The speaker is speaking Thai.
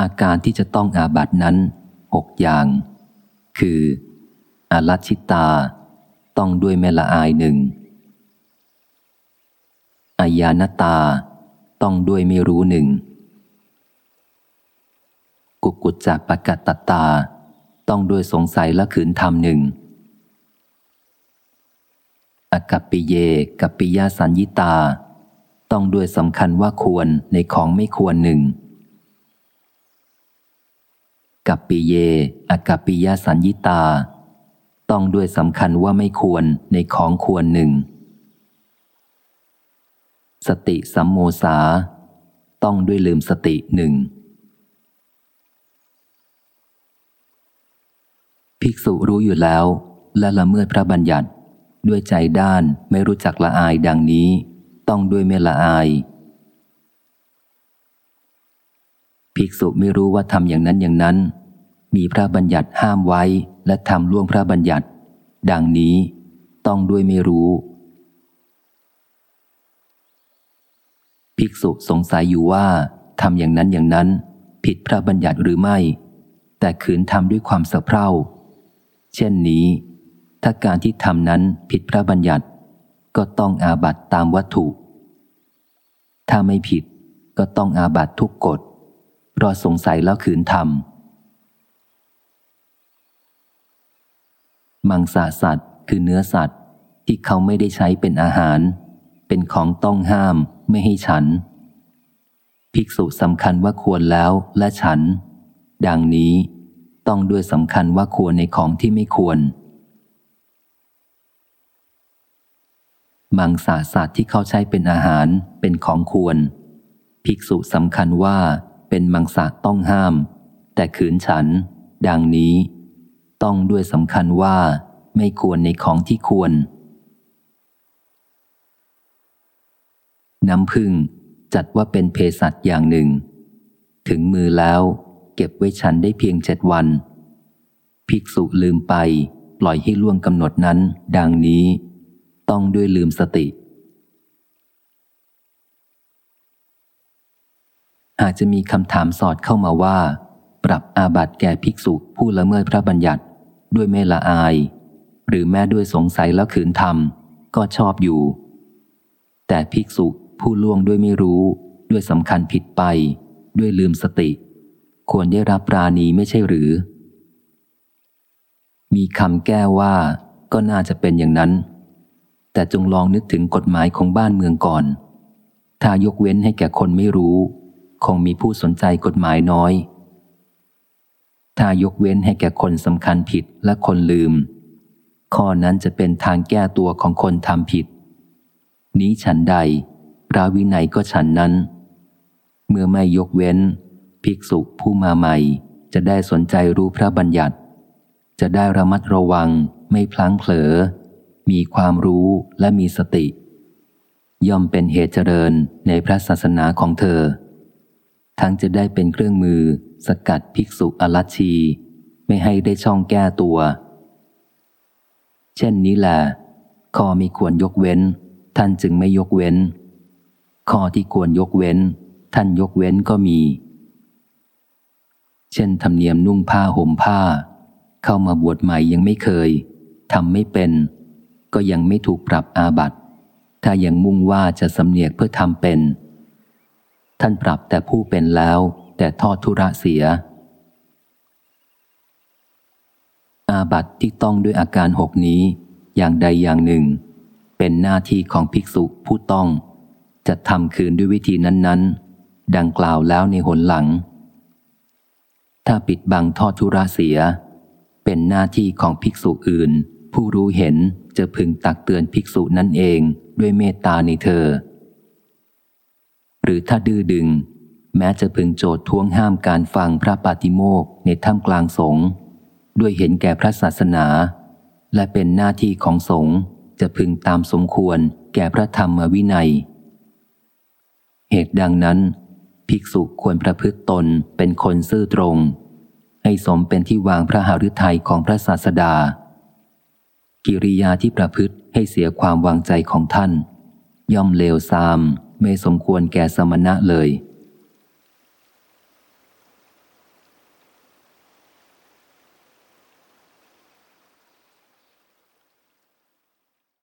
อาการที่จะต้องอาบัตินั้นหกอย่าง คืออาลัชิตา ต้องด้วยแม่ละอายหนึ่งอายานตา ต้องด้วยไม่รู้หนึ่ง กุกุจจากปกัตตตา ต้องด้วยสงสัยและขืนธรรมหนึ่งอกัปปิเยกัปปิยาสัญญิตา ต้องด้วยสำคัญว่าควรในของไม่ควรหนึ่ง กัปปิเย อกัปปิยาสัญญิตา ต้องด้วยสำคัญว่าไม่ควรในของควรหนึ่ง สติสัมโมสา ต้องด้วยลืมสติหนึ่ง ภิกษุรู้อยู่แล้ว และละเมิดพระบัญญัติ ด้วยใจด้านไม่รู้จักละอายดังนี้ ต้องด้วยไม่ละอาย ภิกษุไม่รู้ว่าทำอย่างนั้นอย่างนั้น มีพระบัญญัติห้ามไว้และทำล่วงพระบัญญัติ ดังนี้ต้องด้วยไม่รู้ ภิกษุสงสัยอยู่ว่าทำอย่างนั้นอย่างนั้น ผิดพระบัญญัติหรือไม่ แต่ขืนทำด้วยความสะเพร่า เช่นนี้ ถ้าการที่ทำนั้นผิดพระบัญญัติ ก็ต้องอาบัตตามวัตถุ ถ้าไม่ผิดก็ต้องอาบัตทุกกฎ ราสงสัยแล้วขืนทำมังสาสัตว์คือเนื้อสัตว์ที่เขาไม่ได้ใช้เป็นอาหาร เป็นของต้องห้ามไม่ให้ฉัน ภิกษุสำคัญว่าควรแล้วและฉัน ดังนี้ต้องด้วยสำคัญว่าควรในของที่ไม่ควร มังสาสัตว์ที่เขาใช้เป็นอาหารเป็นของควร ภิกษุสำคัญว่า เป็นมังสาต้องห้าม แต่ขืนฉัน ดังนี้ ต้องด้วยสำคัญว่าไม่ควรในของที่ควร น้ำพึ่งจัดว่าเป็นเภสัชอย่างหนึ่ง ถึงมือแล้วเก็บไว้ฉันได้เพียงเจ็ดวัน ภิกษุลืมไป ปล่อยให้ล่วงกำหนดนั้น ดังนี้ ต้องด้วยลืมสติ อาจจะมีคำถามสอดเข้ามาว่า ปรับอาบัติแก่ภิกษุผู้ละเมิดพระบัญญัติ ด้วยไม่ละอาย หรือแม้ด้วยสงสัยแล้วขืนทำก็ชอบอยู่ แต่ภิกษุผู้ล่วงด้วยไม่รู้ด้วยสำคัญผิดไป ด้วยลืมสติ ควรได้รับปราณีไม่ใช่หรือ มีคำแก้ว่าก็น่าจะเป็นอย่างนั้น แต่จงลองนึกถึงกฎหมายของบ้านเมืองก่อน ถ้ายกเว้นให้แก่คนไม่รู้ คงมีผู้สนใจกฎหมายน้อย ถ้ายกเว้นให้แก่คนสำคัญผิดและคนลืม ข้อนั้นจะเป็นทางแก้ตัวของคนทำผิด นี้ฉันใด พระวินัยก็ฉันนั้น เมื่อไม่ยกเว้น ภิกษุผู้มาใหม่ จะได้สนใจรู้พระบัญญัติ จะได้ระมัดระวัง ไม่พลั้งเผลอ มีความรู้และมีสติ ย่อมเป็นเหตุเจริญในพระศาสนาของเธอ ทั้งจะได้เป็นเครื่องมือ สกัดภิกษุอรัชชี ไม่ให้ได้ช่องแก้ตัว เช่นนี้แหละข้อมีควรยกเว้น ท่านจึงไม่ยกเว้น ข้อที่ควรยกเว้น ท่านยกเว้นก็มี เช่นธรรมเนียมนุ่งผ้าห่มผ้า เข้ามาบวชใหม่ยังไม่เคยทำไม่เป็น ก็ยังไม่ถูกปรับอาบัติถ้ายังมุ่งว่าจะสำเนียกเพื่อทำเป็น ท่านปรับแต่ผู้เป็นแล้ว แต่ทอดทุระเสีย อาบัติที่ต้องด้วยอาการหกนี้อย่างใดอย่างหนึ่ง เป็นหน้าที่ของภิกษุผู้ต้อง จะทำคืนด้วยวิธีนั้นๆ ดังกล่าวแล้วในหนหลัง ถ้าปิดบังทอดทุระเสีย เป็นหน้าที่ของภิกษุอื่น ผู้รู้เห็นจะพึงตักเตือนภิกษุนั่นเองด้วยเมตตาในเธอ หรือถ้าดื้อดึง แม้จะพึงโจทย์ท้วงห้ามการฟังพระปาติโมกในถ้ำกลางสงฆ์ด้วยเห็นแก่พระศาสนา และเป็นหน้าที่ของสงฆ์จะพึงตามสมควรแก่พระธรรมวินัย เหตุดังนั้น ภิกษุควรประพฤติตนเป็นคนซื่อตรง ให้สมเป็นที่วางพระหฤทัยของพระศาสดา กิริยาที่ประพฤติให้เสียความวางใจของท่าน ย่อมเลวทราม ไม่สมควรแก่สมณะเลย